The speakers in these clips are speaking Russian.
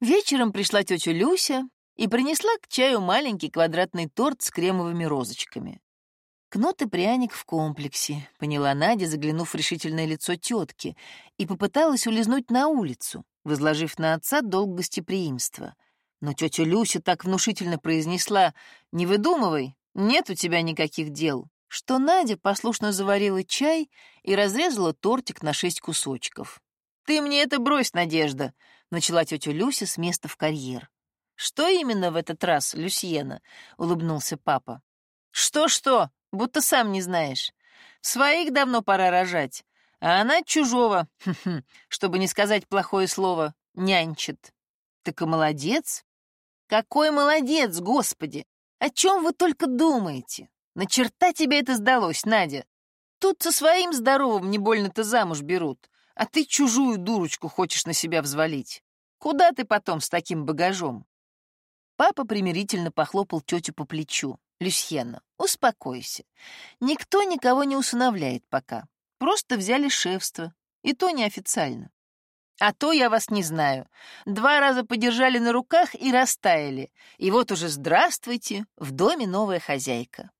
Вечером пришла тетя Люся и принесла к чаю маленький квадратный торт с кремовыми розочками. Кнут и пряник в комплексе, поняла Надя, заглянув в решительное лицо тетки, и попыталась улизнуть на улицу, возложив на отца долг гостеприимства. Но тетя Люся так внушительно произнесла «Не выдумывай, нет у тебя никаких дел», что Надя послушно заварила чай и разрезала тортик на шесть кусочков. «Ты мне это брось, Надежда», — начала тетя Люся с места в карьер. «Что именно в этот раз, Люсьена?» — улыбнулся папа. «Что-что? Будто сам не знаешь. Своих давно пора рожать, а она чужого, чтобы не сказать плохое слово, нянчит. Так и молодец. Какой молодец, господи! О чем вы только думаете? На черта тебе это сдалось, Надя? Тут со своим здоровым не больно-то замуж берут, а ты чужую дурочку хочешь на себя взвалить. Куда ты потом с таким багажом? Папа примирительно похлопал тетю по плечу. «Люсьена, успокойся. Никто никого не усыновляет пока. Просто взяли шефство, и то неофициально. А то я вас не знаю. Два раза подержали на руках и растаяли. И вот уже здравствуйте, в доме новая хозяйка.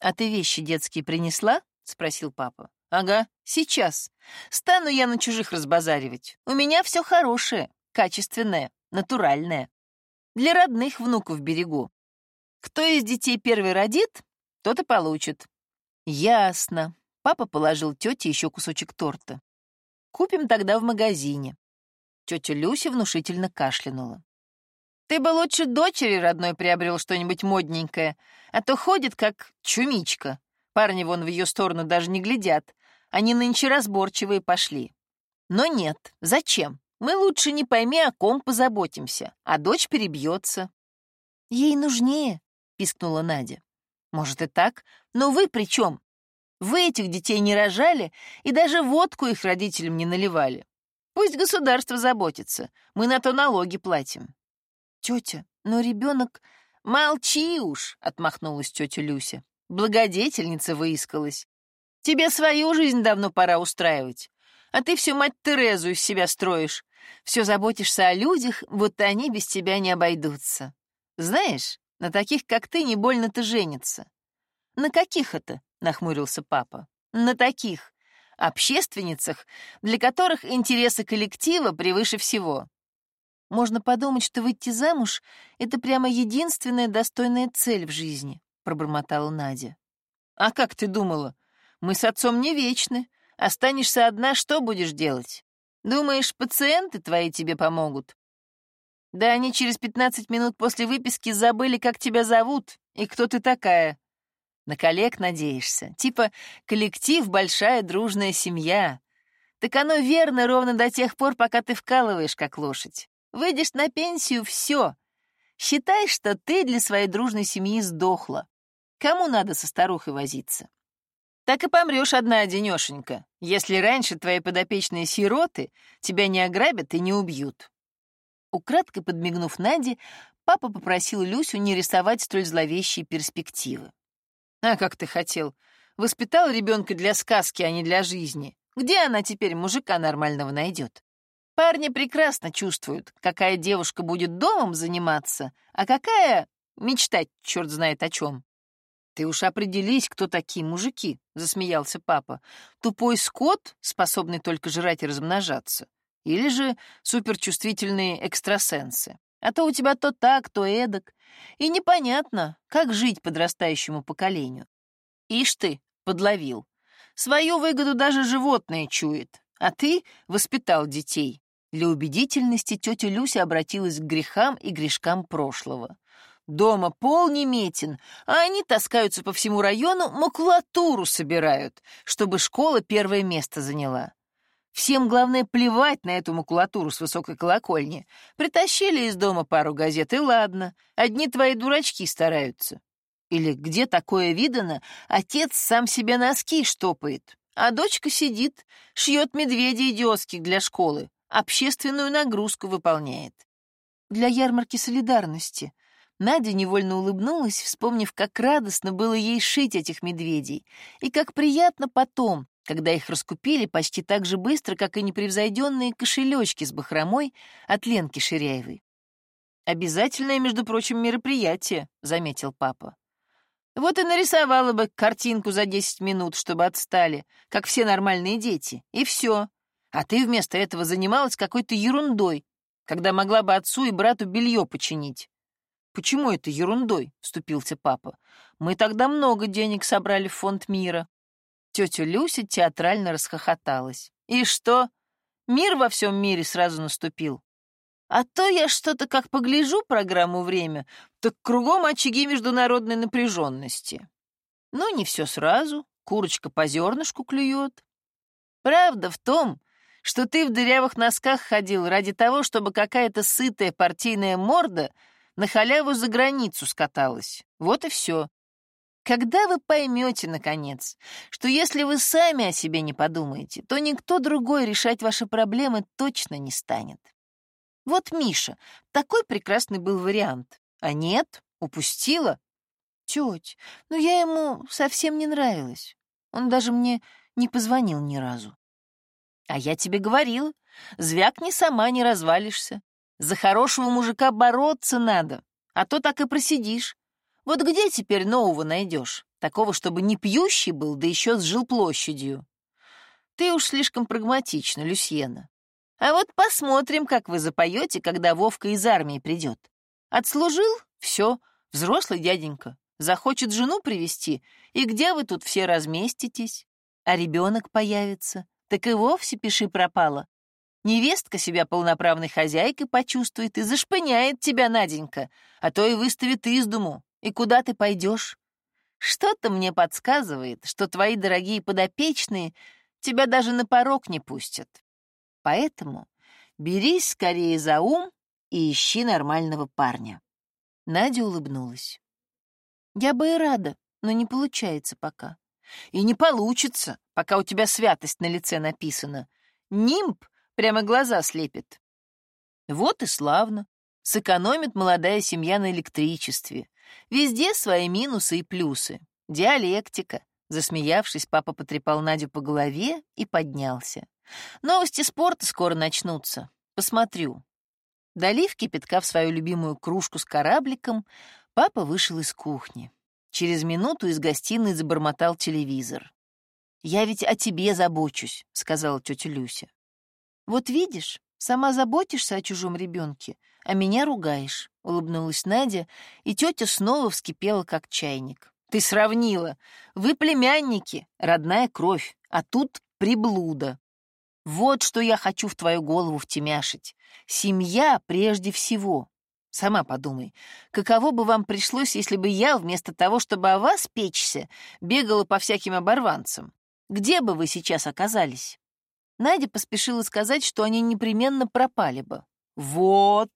«А ты вещи детские принесла?» — спросил папа. «Ага, сейчас. Стану я на чужих разбазаривать. У меня все хорошее, качественное, натуральное. Для родных внуков берегу. Кто из детей первый родит, тот и получит». «Ясно». Папа положил тете еще кусочек торта. «Купим тогда в магазине». Тетя Люся внушительно кашлянула. Ты бы лучше дочери родной приобрел что-нибудь модненькое, а то ходит как чумичка. Парни вон в ее сторону даже не глядят. Они нынче разборчивые пошли. Но нет, зачем? Мы лучше не пойми, о ком позаботимся, а дочь перебьется. Ей нужнее, пискнула Надя. Может и так, но вы при чем? Вы этих детей не рожали и даже водку их родителям не наливали. Пусть государство заботится, мы на то налоги платим. Тетя, но ребенок... Молчи уж, отмахнулась тетя Люся. Благодетельница выискалась. Тебе свою жизнь давно пора устраивать. А ты всю мать Терезу из себя строишь. Все заботишься о людях, будто они без тебя не обойдутся. Знаешь, на таких, как ты, не больно-то женятся. На каких это? Нахмурился папа. На таких. Общественницах, для которых интересы коллектива превыше всего. Можно подумать, что выйти замуж — это прямо единственная достойная цель в жизни», — пробормотала Надя. «А как ты думала? Мы с отцом не вечны. Останешься одна, что будешь делать? Думаешь, пациенты твои тебе помогут? Да они через пятнадцать минут после выписки забыли, как тебя зовут и кто ты такая. На коллег надеешься. Типа коллектив — большая дружная семья. Так оно верно ровно до тех пор, пока ты вкалываешь, как лошадь. Выйдешь на пенсию — все. Считай, что ты для своей дружной семьи сдохла. Кому надо со старухой возиться? Так и помрешь одна-одинешенька, если раньше твои подопечные сироты тебя не ограбят и не убьют. Украдкой подмигнув Наде, папа попросил Люсю не рисовать столь зловещие перспективы. «А как ты хотел? Воспитал ребенка для сказки, а не для жизни. Где она теперь мужика нормального найдет?» Парни прекрасно чувствуют, какая девушка будет домом заниматься, а какая мечтать черт знает о чем. «Ты уж определись, кто такие мужики», — засмеялся папа. «Тупой скот, способный только жрать и размножаться? Или же суперчувствительные экстрасенсы? А то у тебя то так, то эдак. И непонятно, как жить подрастающему поколению. Ишь ты, подловил. Свою выгоду даже животное чует, а ты воспитал детей. Для убедительности тетя Люся обратилась к грехам и грешкам прошлого. Дома пол неметен, а они таскаются по всему району, макулатуру собирают, чтобы школа первое место заняла. Всем главное плевать на эту макулатуру с высокой колокольни. Притащили из дома пару газет, и ладно, одни твои дурачки стараются. Или где такое видано, отец сам себе носки штопает, а дочка сидит, шьет медведей идиотских для школы, общественную нагрузку выполняет. Для ярмарки солидарности. Надя невольно улыбнулась, вспомнив, как радостно было ей шить этих медведей, и как приятно потом, когда их раскупили почти так же быстро, как и непревзойденные кошелечки с бахромой от Ленки Ширяевой. «Обязательное, между прочим, мероприятие», — заметил папа. «Вот и нарисовала бы картинку за десять минут, чтобы отстали, как все нормальные дети, и все. А ты вместо этого занималась какой-то ерундой, когда могла бы отцу и брату белье починить». «Почему это ерундой?» — вступился папа. «Мы тогда много денег собрали в фонд мира». Тетя Люся театрально расхохоталась. «И что? Мир во всем мире сразу наступил. А то я что-то как погляжу программу «Время», так кругом очаги международной напряженности. Ну, не все сразу, курочка по зернышку клюет. Правда в том, что ты в дырявых носках ходил ради того, чтобы какая-то сытая партийная морда на халяву за границу скаталась. Вот и все. Когда вы поймете, наконец, что если вы сами о себе не подумаете, то никто другой решать ваши проблемы точно не станет. Вот Миша, такой прекрасный был вариант. А нет, упустила. Теть, ну я ему совсем не нравилась. Он даже мне не позвонил ни разу. А я тебе говорила, звякни сама не развалишься. За хорошего мужика бороться надо, а то так и просидишь. Вот где теперь нового найдешь? Такого, чтобы не пьющий был, да еще с жилплощадью. Ты уж слишком прагматична, Люсьена. А вот посмотрим, как вы запоете, когда Вовка из армии придет. Отслужил — все, взрослый дяденька. Захочет жену привести, и где вы тут все разместитесь? А ребенок появится, так и вовсе пиши пропало. Невестка себя полноправной хозяйкой почувствует и зашпыняет тебя, Наденька, а то и выставит из дому. И куда ты пойдешь? Что-то мне подсказывает, что твои дорогие подопечные тебя даже на порог не пустят. Поэтому берись скорее за ум и ищи нормального парня. Надя улыбнулась. Я бы и рада, но не получается пока. И не получится, пока у тебя святость на лице написана. Нимб прямо глаза слепит. Вот и славно. Сэкономит молодая семья на электричестве. Везде свои минусы и плюсы. Диалектика. Засмеявшись, папа потрепал Надю по голове и поднялся. Новости спорта скоро начнутся. Посмотрю. Долив кипятка в свою любимую кружку с корабликом, папа вышел из кухни. Через минуту из гостиной забормотал телевизор. «Я ведь о тебе забочусь», — сказала тетя Люся. «Вот видишь, сама заботишься о чужом ребенке, а меня ругаешь», — улыбнулась Надя, и тетя снова вскипела, как чайник. «Ты сравнила. Вы племянники, родная кровь, а тут приблуда. Вот что я хочу в твою голову втемяшить. Семья прежде всего. Сама подумай, каково бы вам пришлось, если бы я, вместо того, чтобы о вас печься, бегала по всяким оборванцам? Где бы вы сейчас оказались? Надя поспешила сказать, что они непременно пропали бы. Вот!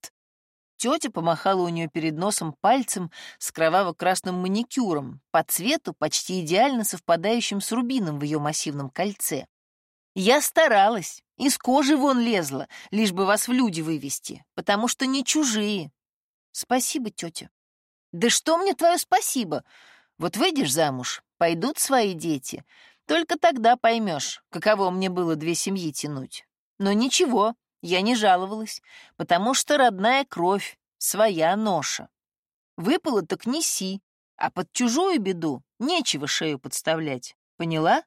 Тетя помахала у нее перед носом пальцем с кроваво-красным маникюром, по цвету почти идеально совпадающим с рубином в ее массивном кольце. Я старалась, из кожи вон лезла, лишь бы вас в люди вывести, потому что не чужие. Спасибо, тетя. Да что мне твое спасибо? Вот выйдешь замуж, пойдут свои дети. Только тогда поймешь, каково мне было две семьи тянуть. Но ничего, я не жаловалась, потому что родная кровь, своя ноша. Выпало так неси, а под чужую беду нечего шею подставлять. Поняла?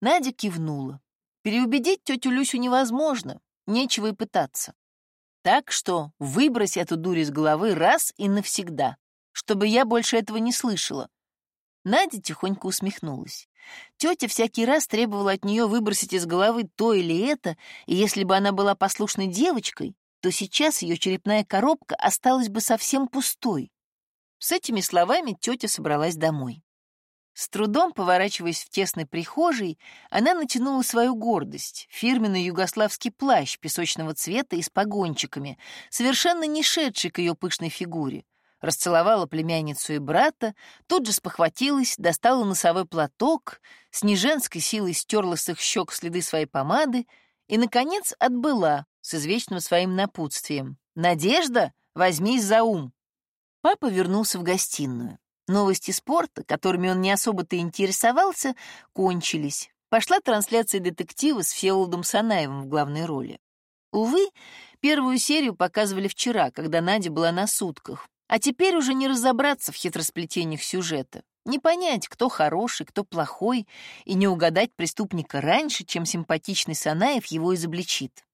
Надя кивнула. Переубедить тетю Люсю невозможно, нечего и пытаться. Так что выбрось эту дурь из головы раз и навсегда, чтобы я больше этого не слышала. Надя тихонько усмехнулась. Тетя всякий раз требовала от нее выбросить из головы то или это, и если бы она была послушной девочкой, то сейчас ее черепная коробка осталась бы совсем пустой. С этими словами тетя собралась домой. С трудом поворачиваясь в тесной прихожей, она натянула свою гордость, фирменный югославский плащ песочного цвета и с погончиками, совершенно не шедший к ее пышной фигуре. Расцеловала племянницу и брата, тут же спохватилась, достала носовой платок, с неженской силой стерла с их щек следы своей помады и, наконец, отбыла с извечным своим напутствием. «Надежда, возьмись за ум!» Папа вернулся в гостиную. Новости спорта, которыми он не особо-то интересовался, кончились. Пошла трансляция детектива с Всеволодом Санаевым в главной роли. Увы, первую серию показывали вчера, когда Надя была на сутках, а теперь уже не разобраться в хитросплетениях сюжета, не понять, кто хороший, кто плохой, и не угадать преступника раньше, чем симпатичный Санаев его изобличит.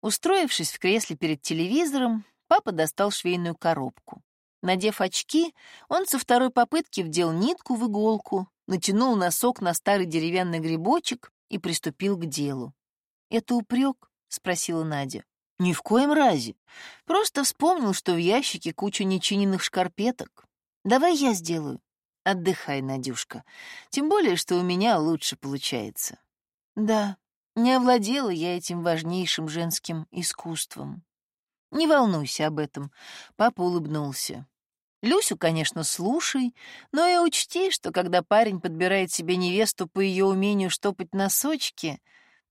Устроившись в кресле перед телевизором, папа достал швейную коробку. Надев очки, он со второй попытки вдел нитку в иголку, натянул носок на старый деревянный грибочек и приступил к делу. «Это упрек?» — спросила Надя. «Ни в коем разе. Просто вспомнил, что в ящике куча нечиненных шкарпеток. Давай я сделаю. Отдыхай, Надюшка. Тем более, что у меня лучше получается». «Да, не овладела я этим важнейшим женским искусством». «Не волнуйся об этом», — папа улыбнулся. Люсю, конечно, слушай, но и учти, что когда парень подбирает себе невесту по ее умению штопать носочки,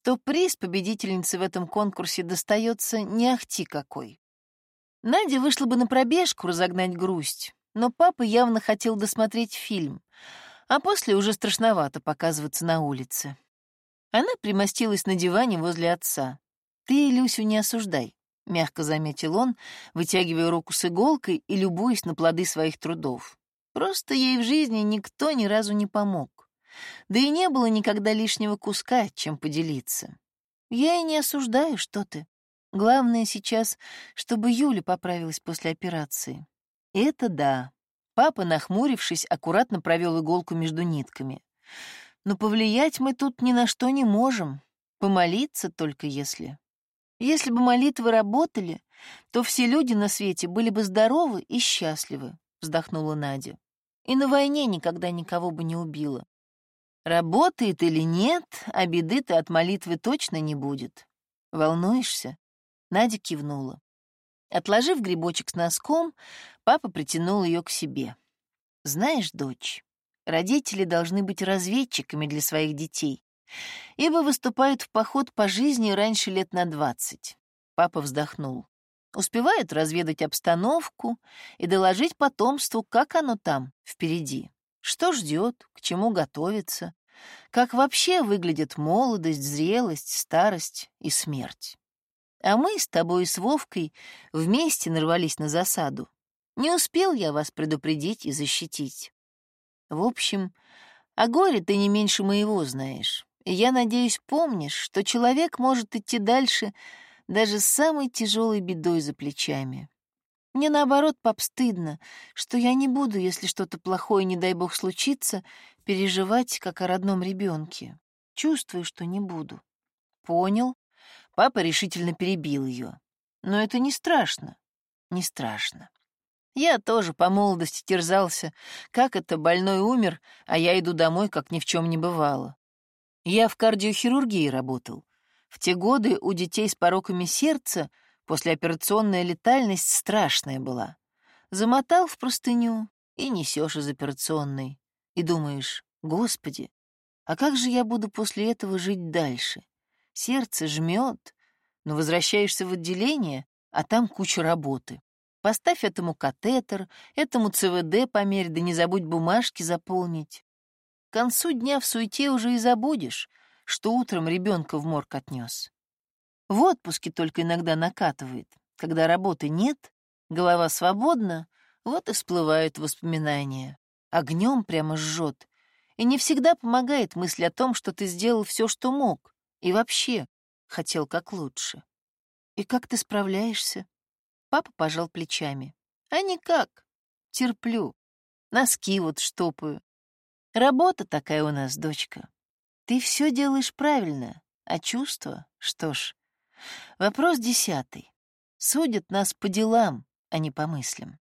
то приз победительницы в этом конкурсе достается не ахти какой. Надя вышла бы на пробежку разогнать грусть, но папа явно хотел досмотреть фильм, а после уже страшновато показываться на улице. Она примостилась на диване возле отца. «Ты Люсю не осуждай. — мягко заметил он, вытягивая руку с иголкой и любуясь на плоды своих трудов. «Просто ей в жизни никто ни разу не помог. Да и не было никогда лишнего куска, чем поделиться. Я и не осуждаю, что ты. Главное сейчас, чтобы Юля поправилась после операции. Это да. Папа, нахмурившись, аккуратно провел иголку между нитками. Но повлиять мы тут ни на что не можем. Помолиться только если. Если бы молитвы работали, то все люди на свете были бы здоровы и счастливы, вздохнула Надя. И на войне никогда никого бы не убила. Работает или нет, а беды-то от молитвы точно не будет. Волнуешься? Надя кивнула. Отложив грибочек с носком, папа притянул ее к себе. Знаешь, дочь, родители должны быть разведчиками для своих детей ибо выступают в поход по жизни раньше лет на двадцать. Папа вздохнул. Успевают разведать обстановку и доложить потомству, как оно там, впереди. Что ждет, к чему готовится, как вообще выглядят молодость, зрелость, старость и смерть. А мы с тобой и с Вовкой вместе нарвались на засаду. Не успел я вас предупредить и защитить. В общем, о горе ты не меньше моего знаешь. И я надеюсь, помнишь, что человек может идти дальше даже с самой тяжелой бедой за плечами. Мне, наоборот, пап, стыдно, что я не буду, если что-то плохое, не дай бог, случится, переживать, как о родном ребенке. Чувствую, что не буду. Понял. Папа решительно перебил ее. Но это не страшно. Не страшно. Я тоже по молодости терзался, как это больной умер, а я иду домой, как ни в чем не бывало. Я в кардиохирургии работал. В те годы у детей с пороками сердца послеоперационная летальность страшная была. Замотал в простыню и несешь из операционной. И думаешь, господи, а как же я буду после этого жить дальше? Сердце жмет, но возвращаешься в отделение, а там куча работы. Поставь этому катетер, этому ЦВД померь, да не забудь бумажки заполнить. К концу дня в суете уже и забудешь, что утром ребенка в морг отнес. В отпуске только иногда накатывает. Когда работы нет, голова свободна, вот и всплывают воспоминания. Огнем прямо жжет. И не всегда помогает мысль о том, что ты сделал все, что мог, и вообще хотел как лучше. И как ты справляешься? Папа пожал плечами. А никак. Терплю. Носки вот штопаю. Работа такая у нас, дочка. Ты все делаешь правильно, а чувства, что ж. Вопрос десятый. Судят нас по делам, а не по мыслям.